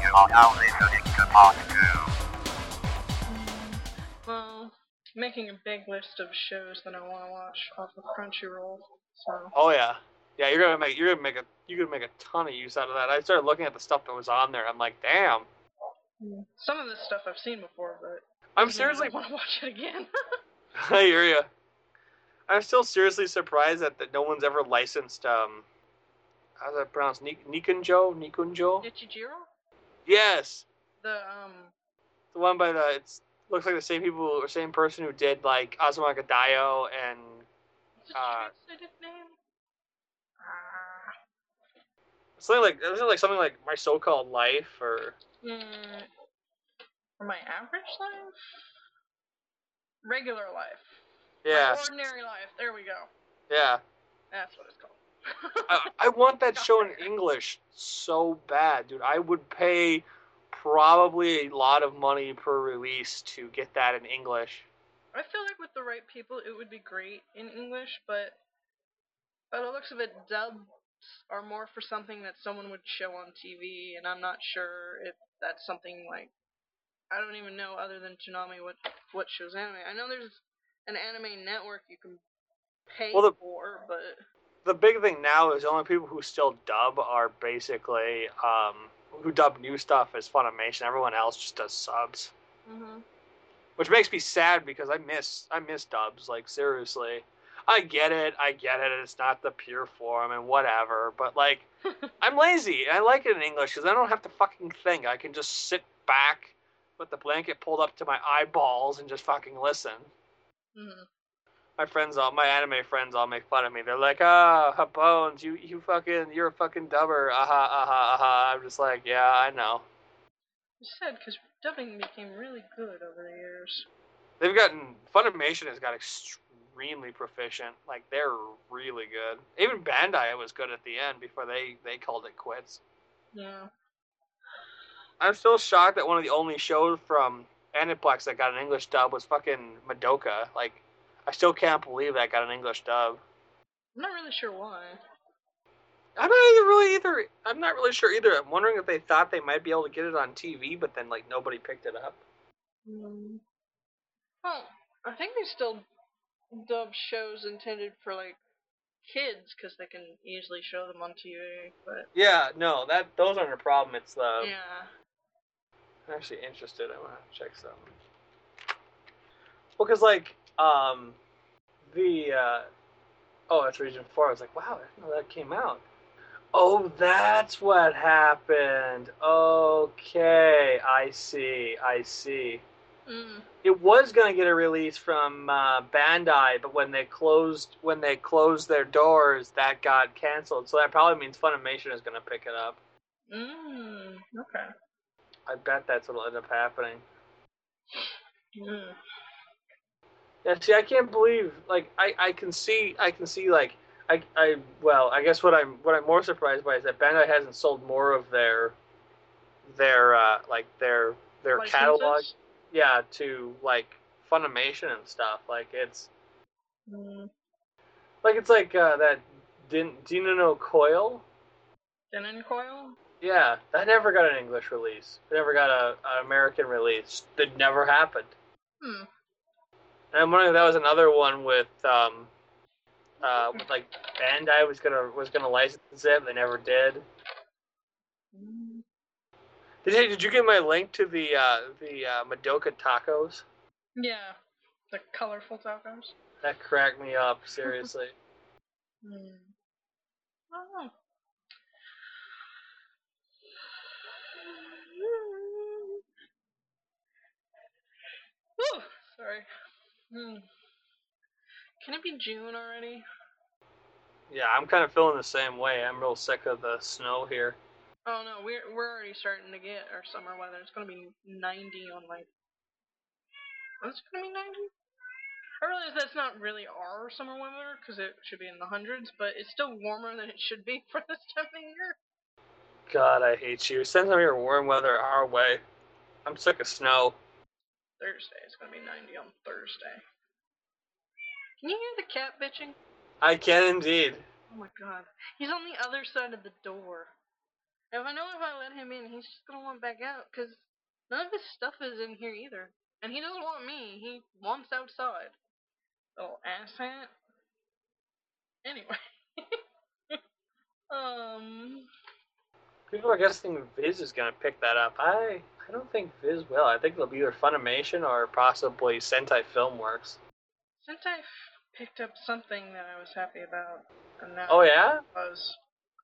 You are now listening to part two. Well, making a big list of shows that I want to watch off of Crunchyroll. So Oh yeah, yeah. You're gonna make you're gonna make a you're gonna make a ton of use out of that. I started looking at the stuff that was on there. I'm like, damn. some of this stuff I've seen before, but I'm seriously. Want to watch it again. I hear you. I'm still seriously surprised that, that no one's ever licensed. Um, how's that pronounced? Nik- Nikunjo? Nikunjo? Ichijiro, Yes, the um, the one by the. It's looks like the same people or same person who did like Azumanga Daioh and Uh, name? Something like isn't it like something like my so-called life or mm, my average life, regular life, yeah My ordinary life. There we go. yeah. That's what it's called. I, I want that show in English so bad, dude. I would pay probably a lot of money per release to get that in English. I feel like with the right people, it would be great in English, but by the looks of it, dubs are more for something that someone would show on TV, and I'm not sure if that's something like I don't even know other than Toonami what what shows anime. I know there's an anime network you can pay Well, the- for, but The big thing now is the only people who still dub are basically um, who dub new stuff as Funimation. Everyone else just does subs, hmm which makes me sad because I miss I miss dubs. Like seriously, I get it, I get it. It's not the pure form and whatever, but like I'm lazy. and I like it in English because I don't have to fucking think. I can just sit back with the blanket pulled up to my eyeballs and just fucking listen. hmm My friends all, my anime friends all make fun of me. They're like, ah, Bones, you, you fucking, you're a fucking dubber. Aha, aha, aha. I'm just like, yeah, I know. it's sad because dubbing became really good over the years. They've gotten, Funimation has got extremely proficient. Like, they're really good. Even Bandai was good at the end before they, they called it quits. Yeah. I'm still shocked that one of the only shows from Aniplex that got an English dub was fucking Madoka. Like, I still can't believe that got an English dub. I'm not really sure why. I'm not really either. I'm not really sure either. I'm wondering if they thought they might be able to get it on TV, but then like nobody picked it up. Mm. Well, I think they still dub shows intended for like kids because they can easily show them on TV. But Yeah, no, that those aren't a problem. It's the yeah, I'm actually interested. I want to check some. Well, because like um, the uh, oh, that's Region Four. I was like, wow, I didn't know that came out. Oh, that's what happened. Okay, I see. I see. mm. it was going to get a release from uh, Bandai, but when they closed when they closed their doors, that got canceled. So that probably means Funimation is going to pick it up. Mm. okay. I bet that's what'll end up happening. Mm. Yeah, see, I can't believe like I, I can see I can see like I, I well I guess what I'm what I'm more surprised by is that Bandai hasn't sold more of their their uh, like their their Licenses? catalog yeah to like Funimation and stuff like it's Mm. like it's like uh, that Din Dino no Coil Dennou Coil. yeah that never got an English release it never got a an American release that never happened Hmm. And I'm wondering if that was another one with um uh with like Bandai was gonna was gonna license it, they never did. Did you, did you get my link to the uh the uh, Madoka tacos? Yeah, the colorful tacos. That cracked me up, seriously. Mm. Oh. Whew, sorry. Hmm. Can it be June already? yeah, I'm kind of feeling the same way. I'm real sick of the snow here. Oh no, we're we're already starting to get our summer weather. It's gonna be 90 on like. It's gonna be 90. I realize that's not really our summer weather because it should be in the hundreds, but it's still warmer than it should be for this time of year. God, I hate you. Send some of your warm weather our way. I'm sick of snow. Thursday. It's gonna be 90 on Thursday. Can you hear the cat bitching? I can indeed. Oh my god. He's on the other side of the door. If I know if I let him in, he's just gonna want back out, because none of his stuff is in here either. And he doesn't want me, he wants outside. Oh, asshat. Anyway. um. People are guessing Viz is gonna pick that up. I I don't think Viz will. I think it'll be either Funimation or possibly Sentai Filmworks. Sentai f- picked up something that I was happy about, and now Oh yeah? was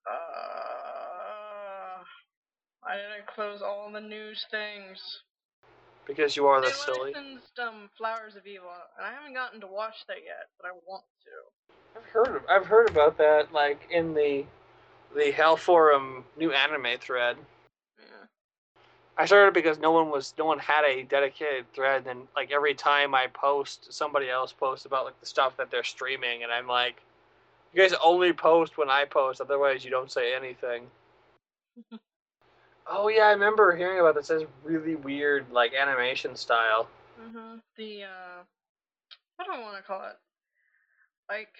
uh, why did I close all the news things? Because you are the they silly. um, Flowers of Evil, and I haven't gotten to watch that yet, but I want to. I've heard of, I've heard about that like in the the Hell Forum new anime thread. I started because no one was no one had a dedicated thread and like every time I post somebody else posts about like the stuff that they're streaming and I'm like you guys only post when I post otherwise you don't say anything. oh yeah, I remember hearing about this. This really weird like animation style. Mhm. The uh, what don't want to call it? Like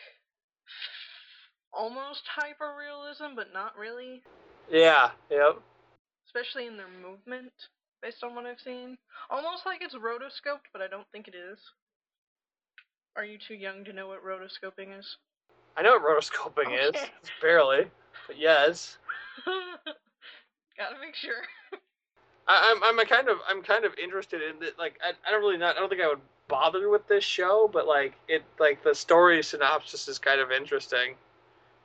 almost hyper realism, but not really. Yeah, yep. Especially in their movement, based on what I've seen. Almost like it's rotoscoped, but I don't think it is. Are you too young to know what rotoscoping is? I know what rotoscoping is. Okay. It's barely. But yes. Gotta make sure. I, I'm I'm a kind of I'm kind of interested in it. Like I, I don't really not I don't think I would bother with this show, but like it like the story synopsis is kind of interesting.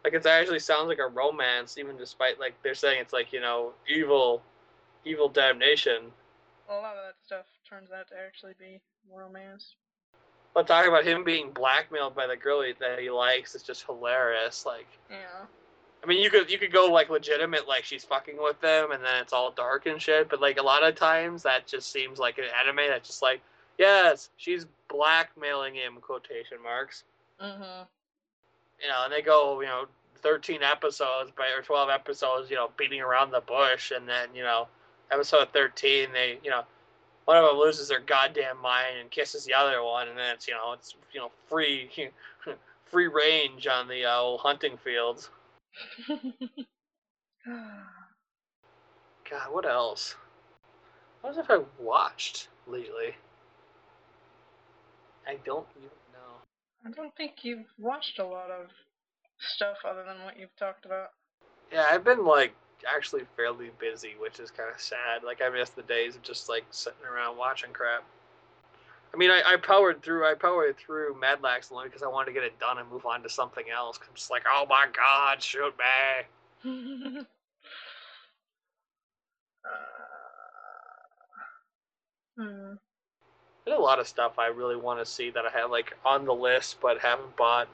Like it actually sounds like a romance, even despite like they're saying it's like you know evil, evil damnation. A lot of that stuff turns out to actually be romance. But talking about him being blackmailed by the girl he- that he likes is just hilarious. Like Yeah. I mean, you could you could go like legitimate, like she's fucking with them, and then it's all dark and shit. But like a lot of times, that just seems like an anime that's just like, yes, she's blackmailing him, quotation marks. Mhm. You know, and they go, you know, thirteen episodes, by or twelve episodes, you know, beating around the bush, and then you know, episode thirteen, they, you know, one of them loses their goddamn mind and kisses the other one, and then it's you know, it's you know, free, free range on the uh, old hunting fields. God, what else? What have I watched lately? I don't even. I don't think you've watched a lot of stuff other than what you've talked about. Yeah, I've been like actually fairly busy, which is kind of sad. Like I miss the days of just like sitting around watching crap. I mean, I, I powered through. I powered through Mad Max only because I wanted to get it done and move on to something else. i I'm just like, oh my god, shoot me! uh, hmm. There's a lot of stuff I really want to see that I have like on the list but haven't bought.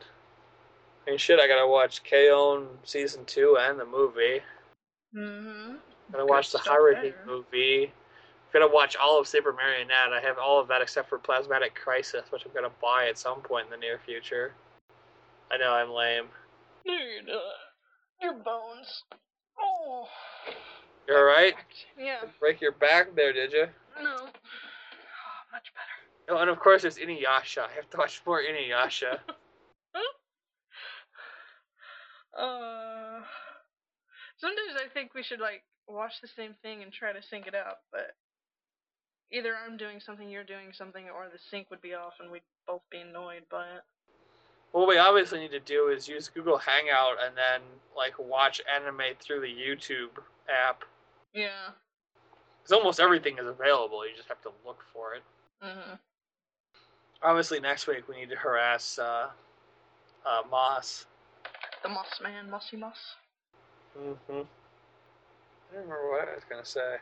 I mean, shit, I gotta watch K-On! season two and the movie. Mm-hmm. Gotta watch the there. movie. Gotta watch all of Saber Marionette. I have all of that except for Plasmatic Crisis, which I'm gonna buy at some point in the near future. I know I'm lame. Dude, uh, your bones. Oh. You alright? Yeah. Break your back there, did you? No. Oh, much better. Oh, and of course there's Inuyasha. I have to watch more Inuyasha. Uh, sometimes I think we should like watch the same thing and try to sync it up, but either I'm doing something, you're doing something, or the sync would be off and we'd both be annoyed by it. what we obviously need to do is use Google Hangout and then like watch anime through the YouTube app. Yeah. Because almost everything is available. You just have to look for it. Mhm. Obviously, next week we need to harass uh, uh, Moss. The Moss Man, Mossy Moss. Mm-hmm. I don't remember what I was gonna say.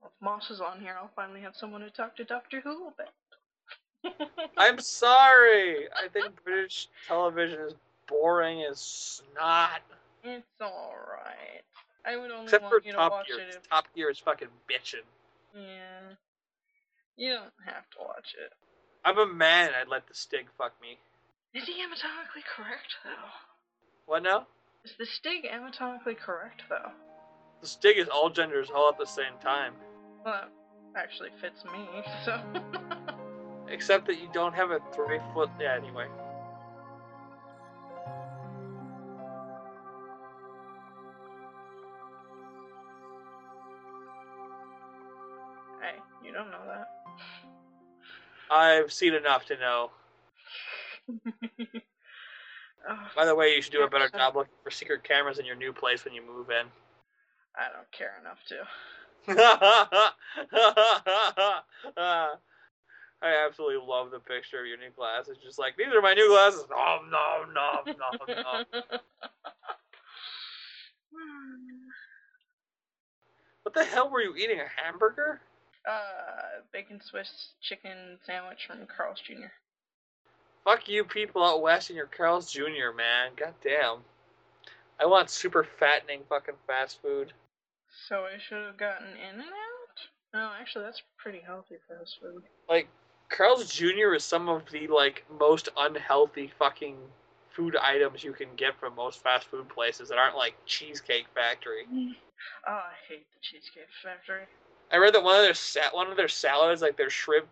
Well, if Moss is on here, I'll finally have someone to talk to Doctor Who about. I'm sorry. I think British television is boring as snot. It's alright. I would only Except for you to Top watch Gear. it if. Top Gear is fucking bitching. Yeah. You don't have to watch it. I'm a man. I'd let the Stig fuck me. Is he anatomically correct, though? What now? Is the Stig anatomically correct, though? The Stig is all genders all at the same time. Well, that actually fits me, so. Except that you don't have a three foot. Yeah, anyway. I've seen enough to know. Ugh, By the way, you should do a better job looking for secret cameras in your new place when you move in. I don't care enough to. I absolutely love the picture of your new glasses. Just like these are my new glasses. No, no, no, no, no. What the hell were you eating? A hamburger? Uh, bacon Swiss chicken sandwich from Carl's Jr. Fuck you, people out west and your Carl's Jr. Man. God damn. I want super fattening fucking fast food. So I should have gotten In and Out. No, actually, that's pretty healthy fast food. Like Carl's Jr. is some of the like most unhealthy fucking food items you can get from most fast food places that aren't like Cheesecake Factory. Oh, I hate the Cheesecake Factory. I read that one of their sa- one of their salads, like their shrimp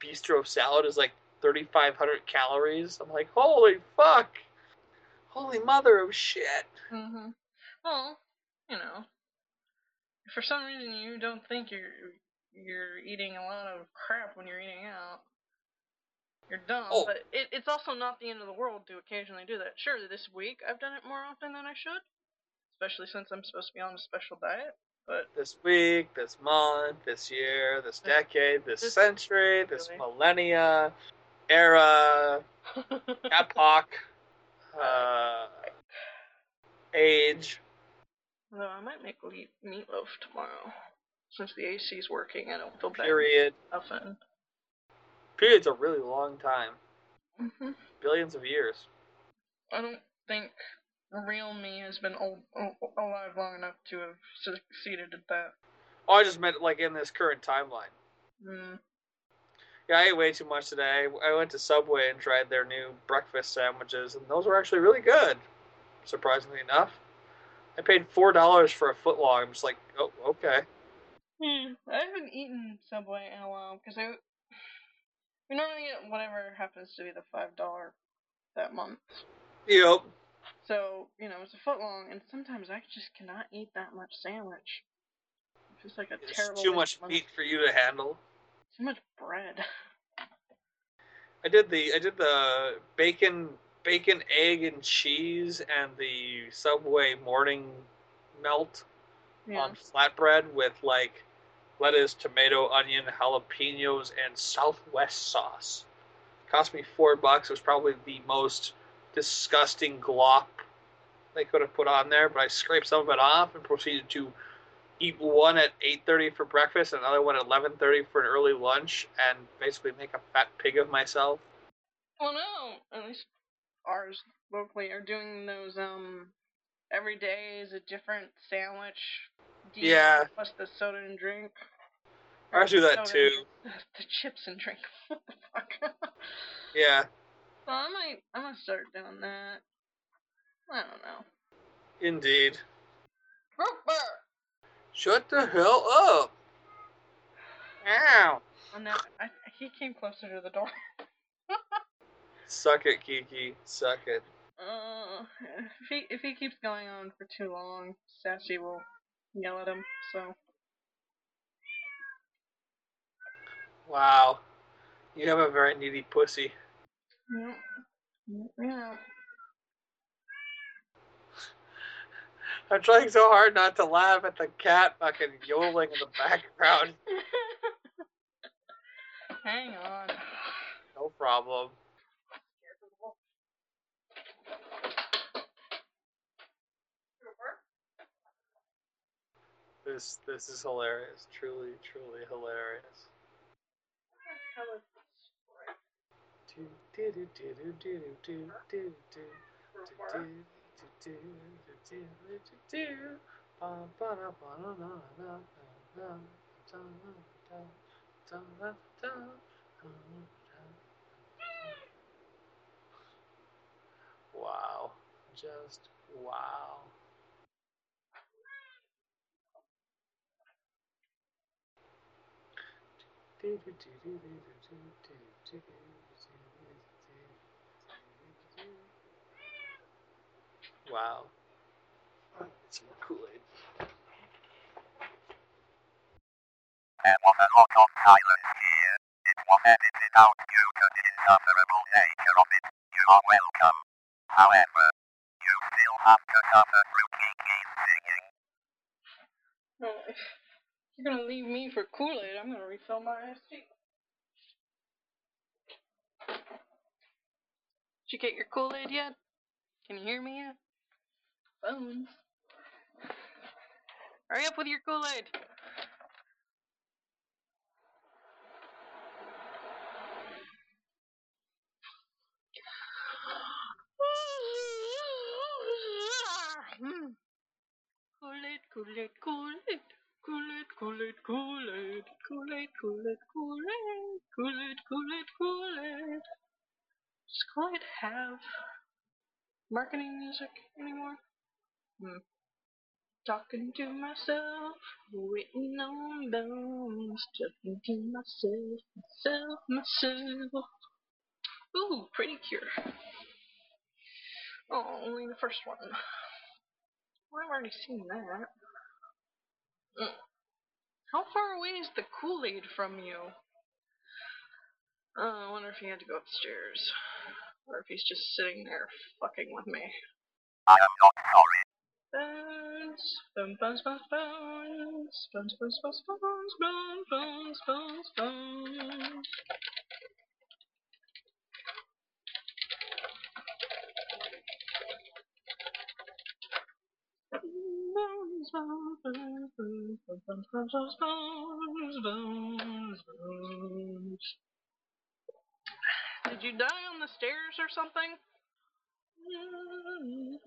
bistro salad, is like thirty five hundred calories. I'm like, holy fuck, holy mother of shit. Mm-hmm. Well, you know, if for some reason you don't think you're you're eating a lot of crap when you're eating out, you're dumb. Oh. But it, it's also not the end of the world to occasionally do that. Sure, this week I've done it more often than I should, especially since I'm supposed to be on a special diet. But This week, this month, this year, this decade, this this- century, this really. millennia, era, epoch, uh, age. Although I might make le- meatloaf tomorrow, since the AC's working. I don't feel bad. Period. Often. Period's a really long time. hmm Billions of years. I don't think real me has been old, alive long enough to have succeeded at that. Oh, I just meant like in this current timeline. Mm. Yeah, I ate way too much today. I went to Subway and tried their new breakfast sandwiches, and those were actually really good. Surprisingly enough, I paid four dollars for a foot long. I'm just like, oh, okay. Hmm. I haven't eaten Subway in a while because I we normally get whatever happens to be the five dollar that month. Yep. So you know it's a foot long, and sometimes I just cannot eat that much sandwich. It's just like a It's terrible. too much meat for you to handle. Too much bread. I did the I did the bacon bacon egg and cheese and the Subway morning melt Yeah. on flatbread with like lettuce, tomato, onion, jalapenos, and Southwest sauce. Cost me four bucks. It was probably the most disgusting glop they could have put on there, but I scraped some of it off and proceeded to eat one at 8.30 for breakfast and another one at 11.30 for an early lunch and basically make a fat pig of myself. Well, no, at least ours locally are doing those. Um, every day is a different sandwich. deal, Yeah. Plus the soda and drink. Ours do that too. and- The chips and drink. What the fuck? Yeah, well, I might. I'm gonna start doing that. I don't know. indeed. Rupert! Shut the hell up! Ow! Oh no, I, he came closer to the door. Suck it, Kiki. Suck it. Uh, if he if he keeps going on for too long, Sassy will yell at him. So Wow. You have a very needy pussy. Yeah, yeah. I'm trying so hard not to laugh at the cat fucking yodeling in the background. Hang on. No problem. This this is hilarious. Truly, truly hilarious. Do, do, do, do, do, do, do, do, do, do, do, Wow. Just wow. Wow. Kool-Aid. There was a lot of silence here. It was edit it out due to the insufferable nature of it, you are welcome. However, you still have to suffer through Kiki's singing. Well, if you're gonna leave me for Kool-Aid, I'm gonna refill my IST. Did you get your Kool-Aid yet? Can you hear me yet? Phones. Hurry up with your. Kool-Aid, Kool-Aid, Kool-Aid. Kool-Aid, Kool-Aid, Kool-Aid. Kool-Aid, Kool-Aid, Kool-Aid. Kool-Aid, Kool-Aid, Kool-Aid. Does Kool-Aid have marketing music anymore? Hmm. Talking to myself, waiting on bones, talking to myself, myself, myself. Ooh, pretty cure. Oh, only the first one. Well, I've already seen that. Mm. How far away is the Kool-Aid from you? Oh, I wonder if he had to go upstairs. Or if he's just sitting there fucking with me. I am not sorry. Did you die on the stairs or something? Oh,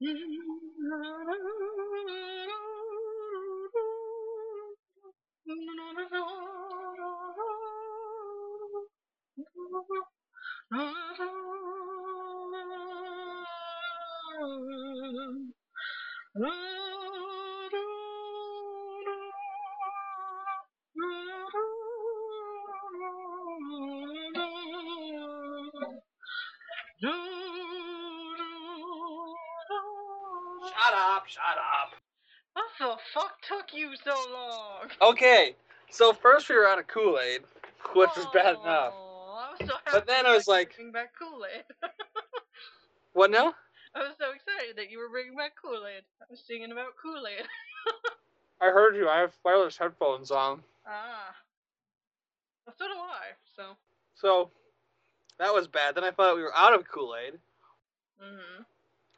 Shut up, shut up. What the fuck took you so long? Okay, so first we were out of Kool Aid, which was bad enough. I was so But then I was that you were like- bringing back Kool-Aid. What now? I was so excited that you were bringing back Kool-Aid. I was singing about Kool-Aid. I heard you. I have wireless headphones on. ah. Well, so do I. So. So that was bad. Then I found out we were out of Kool Aid, Mhm.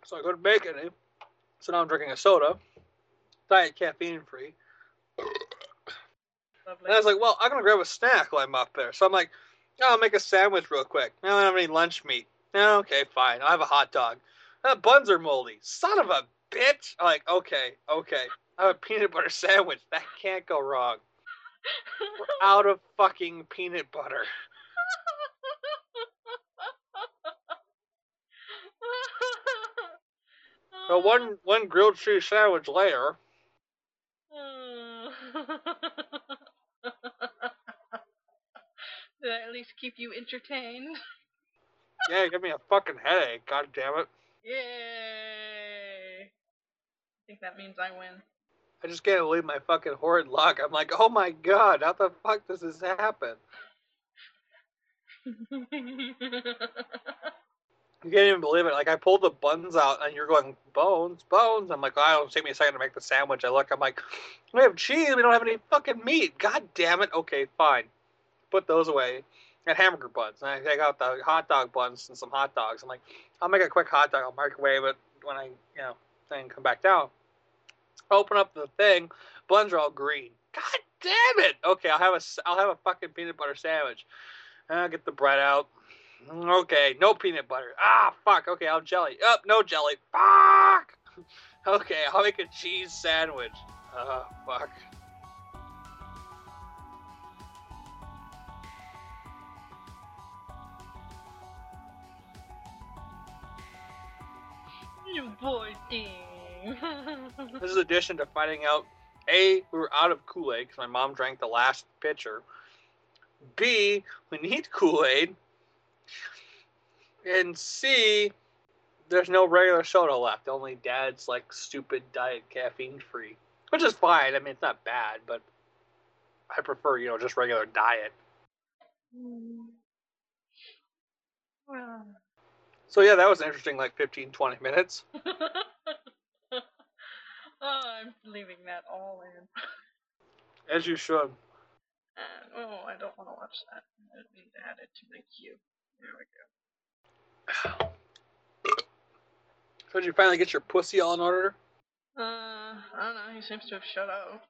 so I couldn't make any. So now I'm drinking a soda, diet caffeine free. Lovely. And I was like, well, I'm gonna grab a snack while I'm up there. So I'm like, oh, I'll make a sandwich real quick. I don't have any lunch meat. No, okay, fine. I'll have a hot dog. Uh, buns are moldy. Son of a bitch. I'm like, okay, okay. I have a peanut butter sandwich. That can't go wrong. We're out of fucking peanut butter. So one one grilled cheese sandwich later. Did I at least keep you entertained? Yeah, give me a fucking headache. God damn it. Yay! I think that means I win. I just can't believe my fucking horrid luck. I'm like, oh my god, how the fuck does this happen? You can't even believe it. Like I pulled the buns out, and you're going bones, bones. I'm like, oh, it'll take me a second to make the sandwich. I look, I'm like, we have cheese. We don't have any fucking meat. God damn it. Okay, fine. Put those away. And hamburger buns. And I take out the hot dog buns and some hot dogs. I'm like, I'll make a quick hot dog. I'll microwave it when I, you know, then come back down. Open up the thing. Buns are all green. God damn it. Okay, I'll have a, I'll have a fucking peanut butter sandwich. And I'll get the bread out. Okay, no peanut butter. Ah, fuck. Okay, I'll jelly. Up, no jelly. Fuck. Okay, I'll make a cheese sandwich. Ah, fuck. You boy thing. This is addition to finding out A, we were out of Kool Aid because my mom drank the last pitcher. B, we need Kool Aid. And C, there's no regular soda left. Only dad's like stupid diet caffeine free. Which is fine. I mean, it's not bad, but I prefer, you know, just regular diet. So yeah, that was interesting, like 15, 20 minutes. oh, I'm leaving that all in. As you should. And, oh, I don't want to watch that. I need to add it to the queue. There we go. So did you finally get your pussy all in order? Uh, I don't know. He seems to have shut up.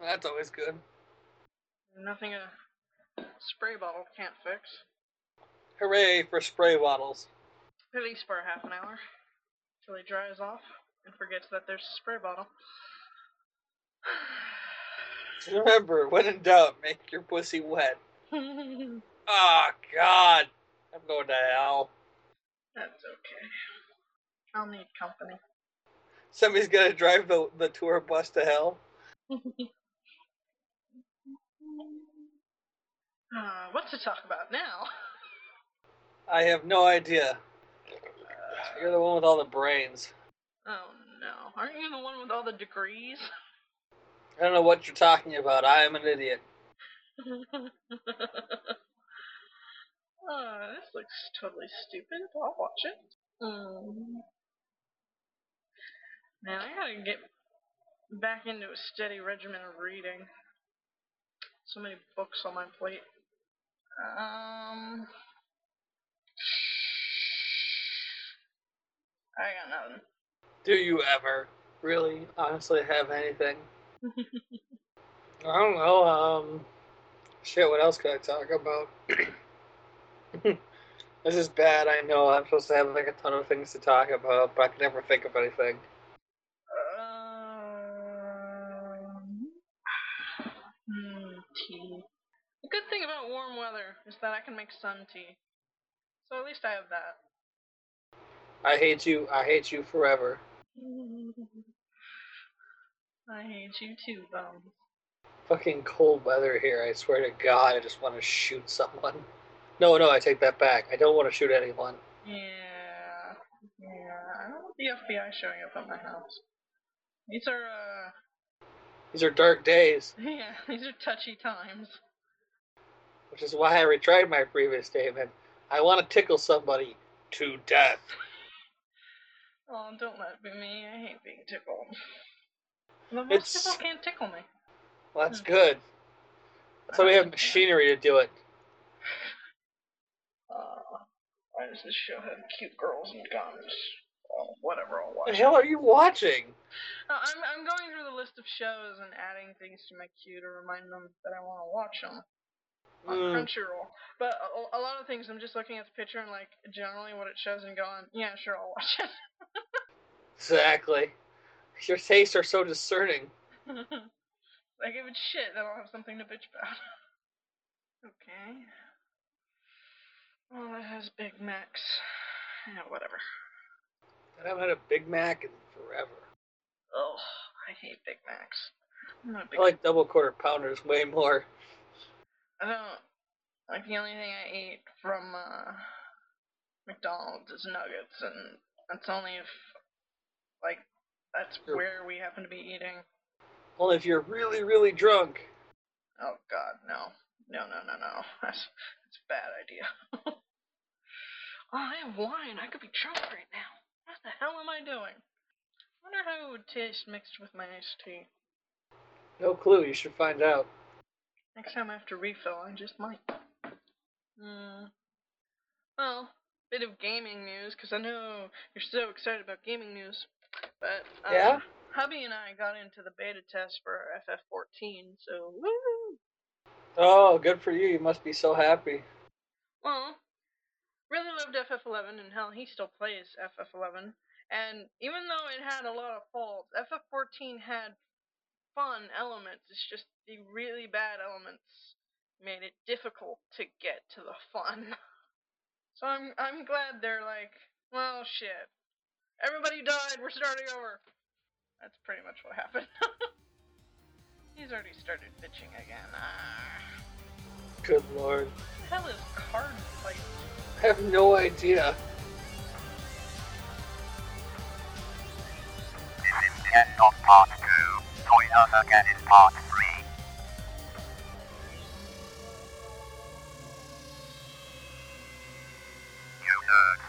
That's always good. Nothing a spray bottle can't fix. Hooray for spray bottles. At least for a half an hour. Till he dries off and forgets that there's a spray bottle. Remember, when in doubt, make your pussy wet. Oh, God. I'm going to hell. That's okay. I'll need company. Somebody's gonna drive the, the tour bus to hell. Uh, what to talk about now? I have no idea. You're the one with all the brains. Oh no. Aren't you the one with all the degrees? I don't know what you're talking about. I am an idiot. oh, this looks totally stupid. I'll watch it. Mm. Man, I gotta get back into a steady regimen of reading. So many books on my plate. Um, I got nothing. Do you ever really, honestly, have anything? I don't know. Um, shit. What else could I talk about? this is bad. I know. I'm supposed to have like a ton of things to talk about, but I can never think of anything. Um, hmm, tea. The good thing about warm weather is that I can make sun tea. So at least I have that. I hate you. I hate you forever. I hate you too, Bones. Fucking cold weather here. I swear to God, I just want to shoot someone. No, no, I take that back. I don't want to shoot anyone. Yeah. Yeah. I don't want the FBI showing up at my house. These are, uh, These are dark days, yeah, these are touchy times. which is why I retried my previous statement. I want to tickle somebody to death. Oh, don't let it be me. I hate being tickled. But most It's- people can't tickle me. Well, that's good. So we have machinery to do it. Uh, why does this show have cute girls and guns? Well, whatever, I'll What watch the hell are you watching? Uh, I'm, I'm going through the list of shows and adding things to my queue to remind them that I want to watch them on Mm. Crunchyroll. But a, a lot of things, I'm just looking at the picture and like generally what it shows and going, yeah, sure, I'll watch it. Exactly. Your tastes are so discerning. I give it shit that I'll have something to bitch about. okay. Well, that has Big Macs. Yeah, whatever. I haven't had a Big Mac in forever. Oh, I hate Big Macs. I'm not a big I like double quarter pounders way more. I don't like the only thing I eat from uh, McDonald's is nuggets, and that's only if like that's Sure. where we happen to be eating. Only if you're really, really drunk. Oh God, no, no, no, no, no. That's that's a bad idea. oh, I have wine. I could be drunk right now. What the hell am I doing? wonder how it would taste mixed with my iced tea. No clue. You should find out. Next time I have to refill, I just might. Hmm. Well, bit of gaming news, because I know you're so excited about gaming news. But, um, Yeah? Hubby and I got into the beta test for FF14, so woo! Oh, good for you. You must be so happy. Well, really loved FF11, and hell, he still plays FF11. And even though it had a lot of faults, FF14 had fun elements. It's just the really bad elements made it difficult to get to the fun. So I'm I'm glad they're like, well, shit. Everybody died. We're starting over. That's pretty much what happened. He's already started bitching again. Ah. Good lord. What the hell is card fight? I have no idea. This is the end of part 2. Join us again in part 3. You nerds.